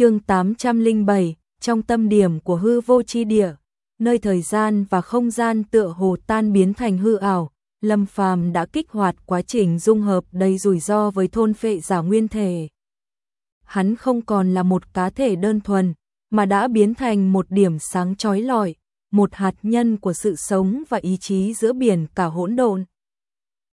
chương 807, trong tâm điểm của hư vô chi địa, nơi thời gian và không gian tựa hồ tan biến thành hư ảo, Lâm Phàm đã kích hoạt quá trình dung hợp đầy rủi ro với thôn phệ giả nguyên thể. Hắn không còn là một cá thể đơn thuần, mà đã biến thành một điểm sáng chói lọi, một hạt nhân của sự sống và ý chí giữa biển cả hỗn độn.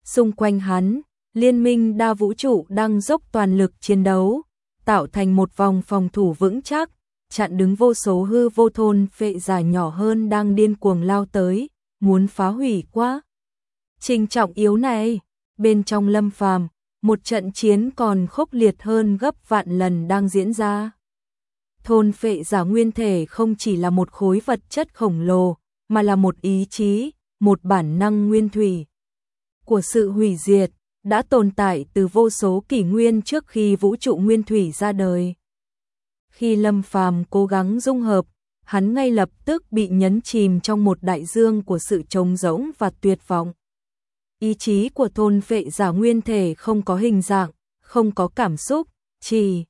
Xung quanh hắn, liên minh đa vũ trụ đang dốc toàn lực chiến đấu, tạo thành một vòng phòng thủ vững chắc, chặn đứng vô số hư vô thôn phệ giả nhỏ hơn đang điên cuồng lao tới, muốn phá hủy quá. Trình trọng yếu này, bên trong lâm phàm, một trận chiến còn khốc liệt hơn gấp vạn lần đang diễn ra. Thôn phệ giả nguyên thể không chỉ là một khối vật chất khổng lồ, mà là một ý chí, một bản năng nguyên thủy của sự hủy diệt, đã tồn tại từ vô số kỷ nguyên trước khi vũ trụ nguyên thủy ra đời. Khi Lâm Phàm cố gắng dung hợp, hắn ngay lập tức bị nhấn chìm trong một đại dương của sự trống rỗng và tuyệt vọng. Ý chí của thôn vệ giả nguyên thể không có hình dạng, không có cảm xúc, chỉ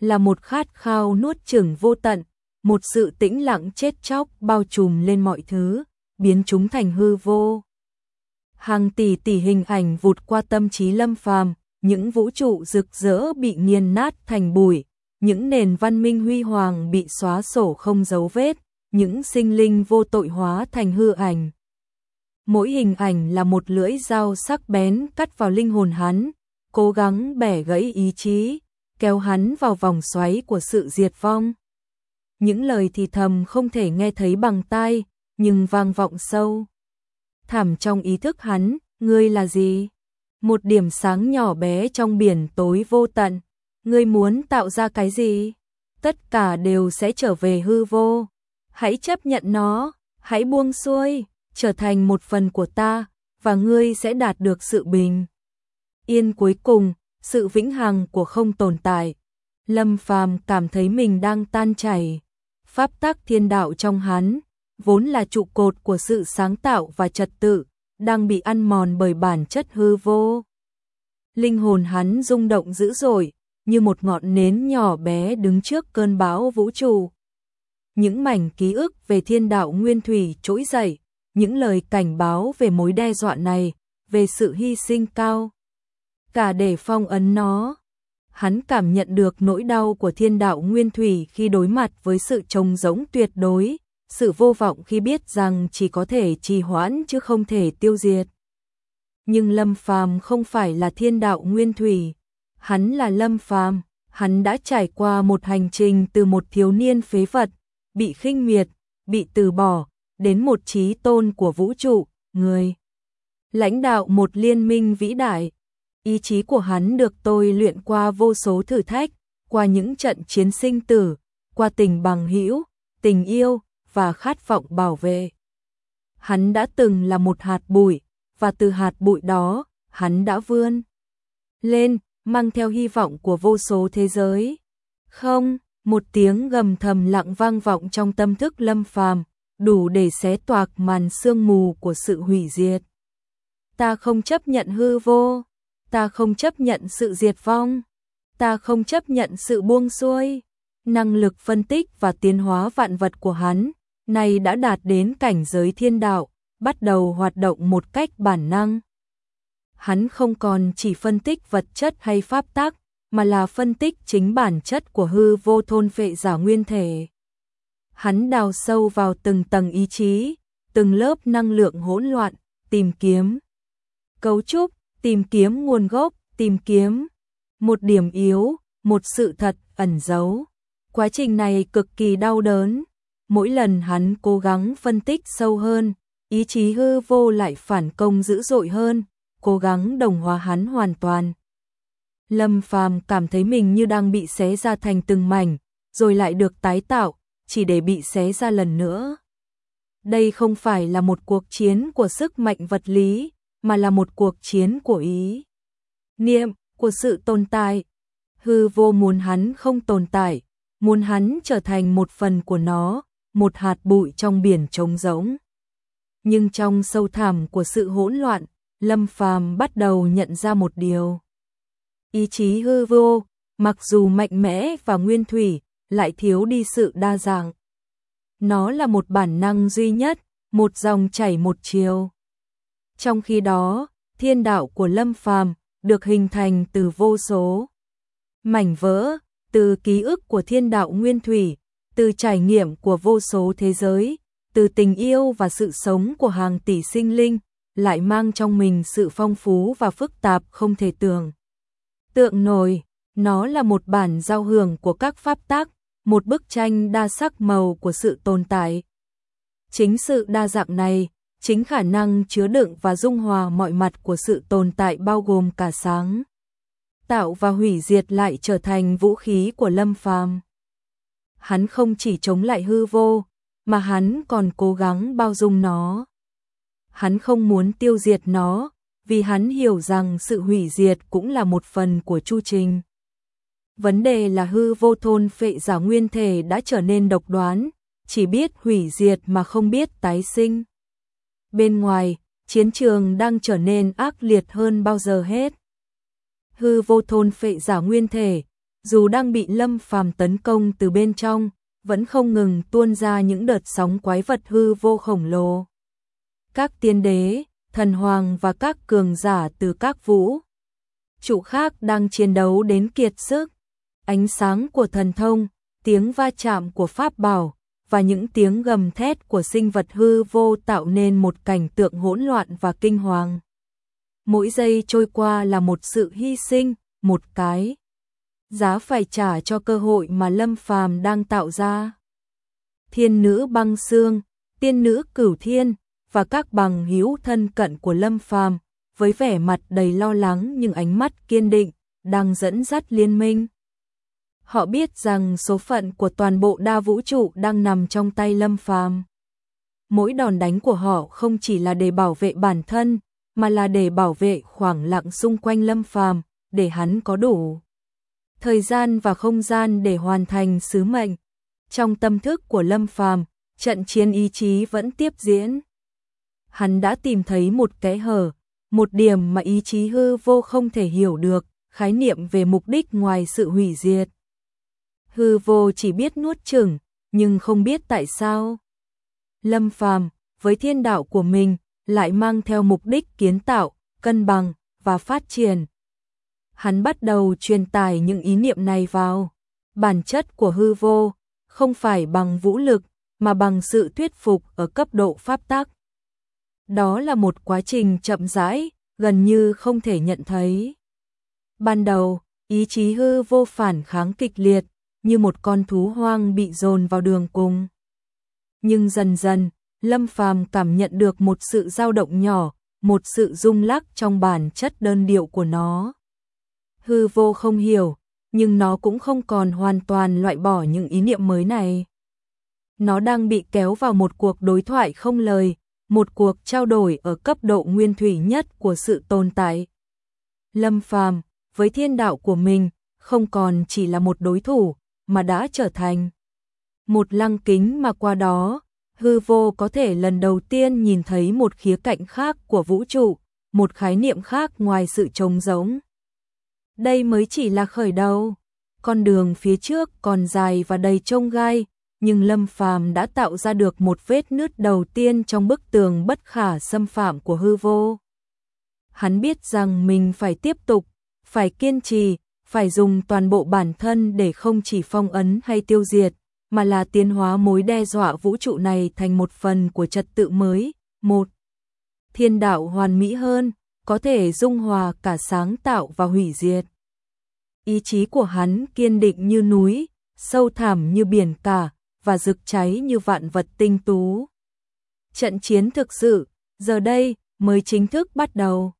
là một khát khao nuốt chửng vô tận, một sự tĩnh lặng chết chóc bao trùm lên mọi thứ, biến chúng thành hư vô hàng tỷ tỷ hình ảnh vụt qua tâm trí Lâm Phàm, những vũ trụ rực rỡ bị nghiền nát thành bụi, những nền văn minh huy hoàng bị xóa sổ không dấu vết, những sinh linh vô tội hóa thành hư ảnh. Mỗi hình ảnh là một lưỡi dao sắc bén cắt vào linh hồn hắn, cố gắng bẻ gãy ý chí, kéo hắn vào vòng xoáy của sự diệt vong. Những lời thì thầm không thể nghe thấy bằng tai, nhưng vang vọng sâu thẳm trong ý thức hắn, ngươi là gì? Một điểm sáng nhỏ bé trong biển tối vô tận, ngươi muốn tạo ra cái gì? Tất cả đều sẽ trở về hư vô. Hãy chấp nhận nó, hãy buông xuôi, trở thành một phần của ta, và ngươi sẽ đạt được sự bình. Yên cuối cùng, sự vĩnh hằng của không tồn tại. Lâm Phàm cảm thấy mình đang tan chảy. Pháp tắc thiên đạo trong hắn, vốn là trụ cột của sự sáng tạo và trật tự, đang bị ăn mòn bởi bản chất hư vô. Linh hồn hắn rung động dữ dội, như một ngọn nến nhỏ bé đứng trước cơn bão vũ trụ. Những mảnh ký ức về thiên đạo nguyên thủy trỗi dậy, những lời cảnh báo về mối đe dọa này, về sự hy sinh cao. Cả để phong ấn nó, hắn cảm nhận được nỗi đau của thiên đạo nguyên thủy khi đối mặt với sự trông giống tuyệt đối, sự vô vọng khi biết rằng chỉ có thể trì hoãn chứ không thể tiêu diệt. Nhưng Lâm Phàm không phải là thiên đạo nguyên thủy, hắn là Lâm Phàm, hắn đã trải qua một hành trình từ một thiếu niên phế vật, bị khinh miệt, bị từ bỏ, đến một trí tôn của vũ trụ, người lãnh đạo một liên minh vĩ đại. Ý chí của hắn được tôi luyện qua vô số thử thách, qua những trận chiến sinh tử, qua tình bằng hữu, tình yêu, và khát vọng bảo vệ. Hắn đã từng là một hạt bụi, và từ hạt bụi đó, hắn đã vươn lên, mang theo hy vọng của vô số thế giới. Không, một tiếng gầm thầm lặng vang vọng trong tâm thức lâm phàm, đủ để xé toạc màn sương mù của sự hủy diệt. Ta không chấp nhận hư vô, ta không chấp nhận sự diệt vong, ta không chấp nhận sự buông xuôi. Năng lực phân tích và tiến hóa vạn vật của hắn này đã đạt đến cảnh giới thiên đạo, bắt đầu hoạt động một cách bản năng. Hắn không còn chỉ phân tích vật chất hay pháp tác, mà là phân tích chính bản chất của hư vô thôn phệ giả nguyên thể. Hắn đào sâu vào từng tầng ý chí, từng lớp năng lượng hỗn loạn, tìm kiếm cấu trúc, tìm kiếm nguồn gốc, tìm kiếm một điểm yếu, một sự thật ẩn giấu. Quá trình này cực kỳ đau đớn, mỗi lần hắn cố gắng phân tích sâu hơn, ý chí hư vô lại phản công dữ dội hơn, cố gắng đồng hóa hắn hoàn toàn. Lâm Phàm cảm thấy mình như đang bị xé ra thành từng mảnh, rồi lại được tái tạo, chỉ để bị xé ra lần nữa. Đây không phải là một cuộc chiến của sức mạnh vật lý, mà là một cuộc chiến của ý. Niệm, của sự tồn tại. Hư vô muốn hắn không tồn tại, muốn hắn trở thành một phần của nó, một hạt bụi trong biển trống rỗng. Nhưng trong sâu thẳm của sự hỗn loạn, Lâm Phàm bắt đầu nhận ra một điều. Ý chí hư vô, mặc dù mạnh mẽ và nguyên thủy, lại thiếu đi sự đa dạng. Nó là một bản năng duy nhất, một dòng chảy một chiều. Trong khi đó, thiên đạo của Lâm Phàm được hình thành từ vô số mảnh vỡ, từ ký ức của thiên đạo nguyên thủy, từ trải nghiệm của vô số thế giới, từ tình yêu và sự sống của hàng tỷ sinh linh, lại mang trong mình sự phong phú và phức tạp không thể tưởng. Tượng nổi, nó là một bản giao hưởng của các pháp tác, một bức tranh đa sắc màu của sự tồn tại. Chính sự đa dạng này, chính khả năng chứa đựng và dung hòa mọi mặt của sự tồn tại bao gồm cả sáng. Tạo và hủy diệt lại trở thành vũ khí của Lâm Phàm. Hắn không chỉ chống lại hư vô, mà hắn còn cố gắng bao dung nó. Hắn không muốn tiêu diệt nó, vì hắn hiểu rằng sự hủy diệt cũng là một phần của chu trình. Vấn đề là hư vô thôn phệ giả nguyên thể đã trở nên độc đoán, chỉ biết hủy diệt mà không biết tái sinh. Bên ngoài, chiến trường đang trở nên ác liệt hơn bao giờ hết. Hư vô thôn phệ giả nguyên thể, dù đang bị lâm phàm tấn công từ bên trong, vẫn không ngừng tuôn ra những đợt sóng quái vật hư vô khổng lồ. Các tiên đế, thần hoàng và các cường giả từ các vũ trụ khác đang chiến đấu đến kiệt sức. Ánh sáng của thần thông, tiếng va chạm của pháp bảo và những tiếng gầm thét của sinh vật hư vô tạo nên một cảnh tượng hỗn loạn và kinh hoàng. Mỗi giây trôi qua là một sự hy sinh, một cái giá phải trả cho cơ hội mà Lâm Phàm đang tạo ra. Thiên nữ băng xương, tiên nữ cửu thiên và các bằng hữu thân cận của Lâm Phàm với vẻ mặt đầy lo lắng nhưng ánh mắt kiên định, đang dẫn dắt liên minh. Họ biết rằng số phận của toàn bộ đa vũ trụ đang nằm trong tay Lâm Phàm. Mỗi đòn đánh của họ không chỉ là để bảo vệ bản thân, mà là để bảo vệ khoảng lặng xung quanh Lâm Phàm, để hắn có đủ thời gian và không gian để hoàn thành sứ mệnh. Trong tâm thức của Lâm Phàm, trận chiến ý chí vẫn tiếp diễn. Hắn đã tìm thấy một kẽ hở, một điểm mà ý chí hư vô không thể hiểu được, khái niệm về mục đích ngoài sự hủy diệt. Hư vô chỉ biết nuốt chửng, nhưng không biết tại sao. Lâm Phàm với thiên đạo của mình lại mang theo mục đích kiến tạo, cân bằng và phát triển hắn bắt đầu truyền tải những ý niệm này vào. Bản chất của hư vô, không phải bằng vũ lực, mà bằng sự thuyết phục ở cấp độ pháp tắc. Đó là một quá trình chậm rãi, gần như không thể nhận thấy. Ban đầu, ý chí hư vô phản kháng kịch liệt, như một con thú hoang bị dồn vào đường cùng. Nhưng dần dần, Lâm Phàm cảm nhận được một sự dao động nhỏ, một sự rung lắc trong bản chất đơn điệu của nó hư vô không hiểu, nhưng nó cũng không còn hoàn toàn loại bỏ những ý niệm mới này. Nó đang bị kéo vào một cuộc đối thoại không lời, một cuộc trao đổi ở cấp độ nguyên thủy nhất của sự tồn tại. Lâm Phàm với thiên đạo của mình, không còn chỉ là một đối thủ, mà đã trở thành một lăng kính mà qua đó, hư vô có thể lần đầu tiên nhìn thấy một khía cạnh khác của vũ trụ, một khái niệm khác ngoài sự trống giống. Đây mới chỉ là khởi đầu. Con đường phía trước còn dài và đầy trông gai, nhưng Lâm Phàm đã tạo ra được một vết nứt đầu tiên trong bức tường bất khả xâm phạm của hư vô. Hắn biết rằng mình phải tiếp tục, phải kiên trì, phải dùng toàn bộ bản thân để không chỉ phong ấn hay tiêu diệt, mà là tiến hóa mối đe dọa vũ trụ này thành một phần của trật tự mới, một thiên đạo hoàn mỹ hơn, có thể dung hòa cả sáng tạo và hủy diệt. Ý chí của hắn kiên định như núi, sâu thẳm như biển cả, và rực cháy như vạn vật tinh tú. Trận chiến thực sự, giờ đây, mới chính thức bắt đầu.